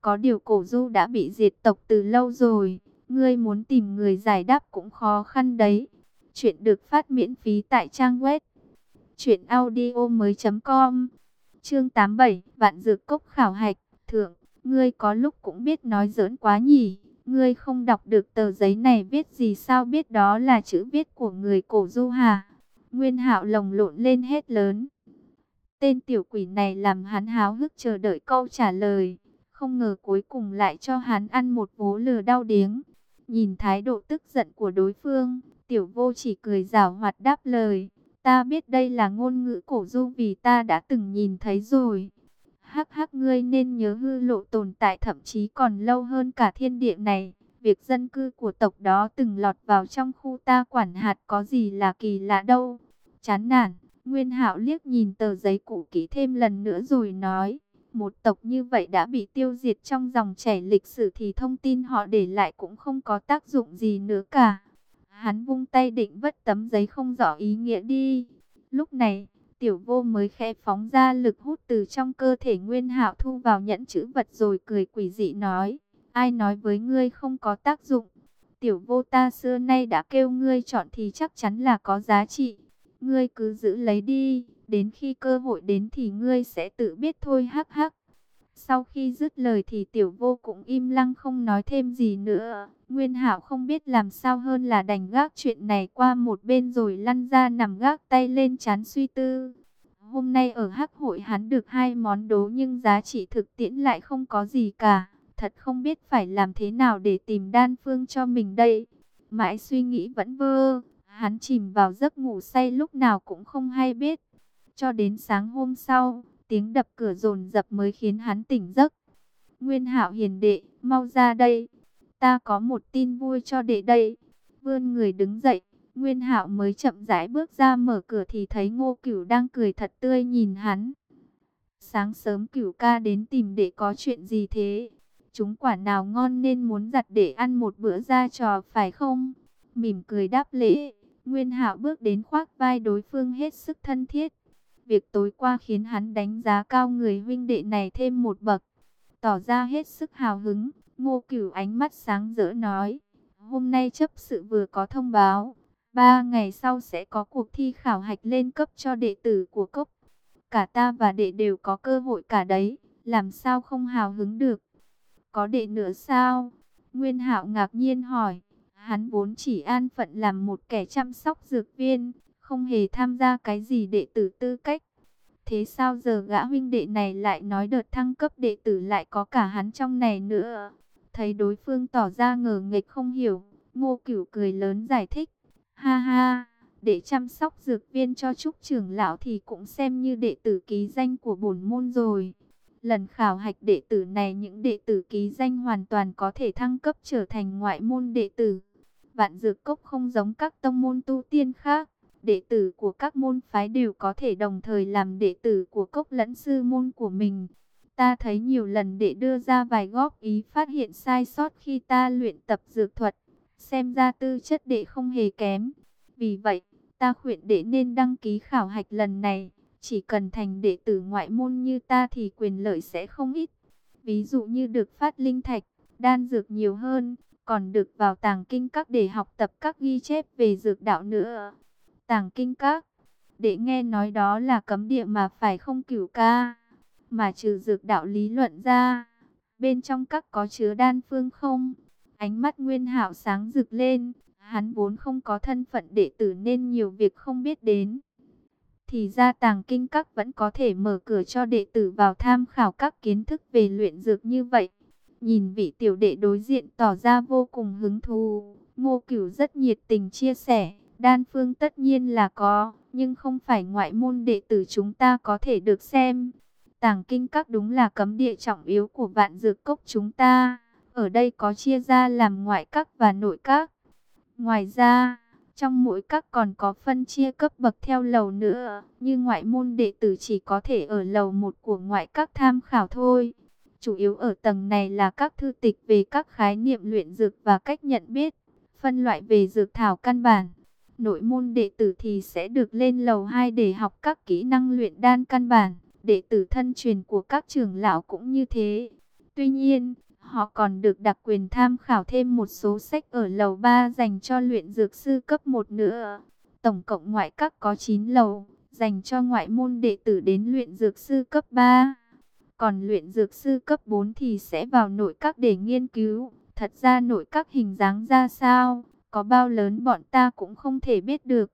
Có điều cổ du đã bị diệt tộc từ lâu rồi. Ngươi muốn tìm người giải đáp cũng khó khăn đấy. Chuyện được phát miễn phí tại trang web. Chuyện audio mới.com Chương 87 Vạn Dược Cốc Khảo Hạch Thượng, ngươi có lúc cũng biết nói giỡn quá nhỉ Ngươi không đọc được tờ giấy này viết gì sao biết đó là chữ viết của người cổ du hà. Nguyên hạo lồng lộn lên hết lớn. Tên tiểu quỷ này làm hắn háo hức chờ đợi câu trả lời. Không ngờ cuối cùng lại cho hắn ăn một vố lừa đau điếng. Nhìn thái độ tức giận của đối phương, tiểu vô chỉ cười rào hoạt đáp lời. Ta biết đây là ngôn ngữ cổ du vì ta đã từng nhìn thấy rồi hắc hắc ngươi nên nhớ hư lộ tồn tại thậm chí còn lâu hơn cả thiên địa này. Việc dân cư của tộc đó từng lọt vào trong khu ta quản hạt có gì là kỳ lạ đâu. Chán nản, Nguyên hạo liếc nhìn tờ giấy cũ kỹ thêm lần nữa rồi nói. Một tộc như vậy đã bị tiêu diệt trong dòng chảy lịch sử thì thông tin họ để lại cũng không có tác dụng gì nữa cả. Hắn vung tay định vất tấm giấy không rõ ý nghĩa đi. Lúc này, Tiểu vô mới khẽ phóng ra lực hút từ trong cơ thể Nguyên Hạo thu vào nhẫn chữ vật rồi cười quỷ dị nói. Ai nói với ngươi không có tác dụng. Tiểu vô ta xưa nay đã kêu ngươi chọn thì chắc chắn là có giá trị. Ngươi cứ giữ lấy đi. Đến khi cơ hội đến thì ngươi sẽ tự biết thôi hắc hắc. Sau khi dứt lời thì tiểu vô cũng im lặng không nói thêm gì nữa. Nguyên hảo không biết làm sao hơn là đành gác chuyện này qua một bên rồi lăn ra nằm gác tay lên chán suy tư. Hôm nay ở hắc hội hắn được hai món đố nhưng giá trị thực tiễn lại không có gì cả. thật không biết phải làm thế nào để tìm đan phương cho mình đây. Mãi suy nghĩ vẫn vơ, hắn chìm vào giấc ngủ say lúc nào cũng không hay biết. Cho đến sáng hôm sau, tiếng đập cửa rồn rập mới khiến hắn tỉnh giấc. Nguyên hạo hiền đệ, mau ra đây. Ta có một tin vui cho đệ đây. Vươn người đứng dậy, Nguyên hạo mới chậm rãi bước ra mở cửa thì thấy ngô cửu đang cười thật tươi nhìn hắn. Sáng sớm cửu ca đến tìm đệ có chuyện gì thế? Chúng quả nào ngon nên muốn giặt để ăn một bữa ra trò phải không? Mỉm cười đáp lễ, Nguyên hạo bước đến khoác vai đối phương hết sức thân thiết. Việc tối qua khiến hắn đánh giá cao người huynh đệ này thêm một bậc. Tỏ ra hết sức hào hứng, ngô cửu ánh mắt sáng rỡ nói. Hôm nay chấp sự vừa có thông báo, ba ngày sau sẽ có cuộc thi khảo hạch lên cấp cho đệ tử của cốc. Cả ta và đệ đều có cơ hội cả đấy, làm sao không hào hứng được. Có đệ nữa sao? Nguyên hạo ngạc nhiên hỏi. Hắn vốn chỉ an phận làm một kẻ chăm sóc dược viên, không hề tham gia cái gì đệ tử tư cách. Thế sao giờ gã huynh đệ này lại nói đợt thăng cấp đệ tử lại có cả hắn trong này nữa? Thấy đối phương tỏ ra ngờ nghịch không hiểu, ngô cửu cười lớn giải thích. Ha ha, để chăm sóc dược viên cho trúc trưởng lão thì cũng xem như đệ tử ký danh của bổn môn rồi. Lần khảo hạch đệ tử này những đệ tử ký danh hoàn toàn có thể thăng cấp trở thành ngoại môn đệ tử. Vạn dược cốc không giống các tông môn tu tiên khác. Đệ tử của các môn phái đều có thể đồng thời làm đệ tử của cốc lẫn sư môn của mình. Ta thấy nhiều lần đệ đưa ra vài góp ý phát hiện sai sót khi ta luyện tập dược thuật. Xem ra tư chất đệ không hề kém. Vì vậy, ta khuyên đệ nên đăng ký khảo hạch lần này. Chỉ cần thành đệ tử ngoại môn như ta thì quyền lợi sẽ không ít. Ví dụ như được phát linh thạch, đan dược nhiều hơn, còn được vào tàng kinh các để học tập các ghi chép về dược đạo nữa. Tàng kinh các, đệ nghe nói đó là cấm địa mà phải không cửu ca, mà trừ dược đạo lý luận ra. Bên trong các có chứa đan phương không? Ánh mắt Nguyên Hạo sáng rực lên, hắn vốn không có thân phận đệ tử nên nhiều việc không biết đến. Thì ra tàng kinh các vẫn có thể mở cửa cho đệ tử vào tham khảo các kiến thức về luyện dược như vậy. Nhìn vị tiểu đệ đối diện tỏ ra vô cùng hứng thú, ngô cửu rất nhiệt tình chia sẻ. Đan phương tất nhiên là có, nhưng không phải ngoại môn đệ tử chúng ta có thể được xem. Tàng kinh các đúng là cấm địa trọng yếu của vạn dược cốc chúng ta. Ở đây có chia ra làm ngoại các và nội các. Ngoài ra, trong mỗi các còn có phân chia cấp bậc theo lầu nữa. Như ngoại môn đệ tử chỉ có thể ở lầu một của ngoại các tham khảo thôi. Chủ yếu ở tầng này là các thư tịch về các khái niệm luyện dược và cách nhận biết. Phân loại về dược thảo căn bản nội môn đệ tử thì sẽ được lên lầu 2 để học các kỹ năng luyện đan căn bản. Đệ tử thân truyền của các trưởng lão cũng như thế. Tuy nhiên, họ còn được đặc quyền tham khảo thêm một số sách ở lầu 3 dành cho luyện dược sư cấp 1 nữa. Tổng cộng ngoại các có 9 lầu, dành cho ngoại môn đệ tử đến luyện dược sư cấp 3. Còn luyện dược sư cấp 4 thì sẽ vào nội các để nghiên cứu. Thật ra nội các hình dáng ra sao? Có bao lớn bọn ta cũng không thể biết được.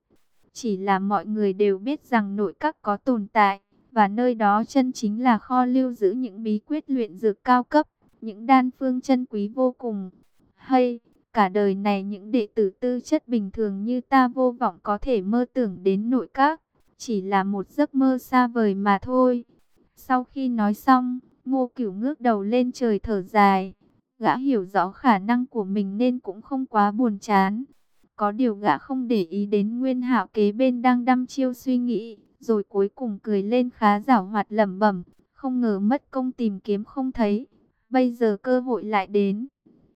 Chỉ là mọi người đều biết rằng nội các có tồn tại. Và nơi đó chân chính là kho lưu giữ những bí quyết luyện dược cao cấp. Những đan phương chân quý vô cùng. Hay, cả đời này những đệ tử tư chất bình thường như ta vô vọng có thể mơ tưởng đến nội các. Chỉ là một giấc mơ xa vời mà thôi. Sau khi nói xong, ngô cửu ngước đầu lên trời thở dài. Gã hiểu rõ khả năng của mình nên cũng không quá buồn chán. Có điều gã không để ý đến nguyên hạo kế bên đang đăm chiêu suy nghĩ. Rồi cuối cùng cười lên khá giảo hoạt lẩm bẩm. Không ngờ mất công tìm kiếm không thấy. Bây giờ cơ hội lại đến.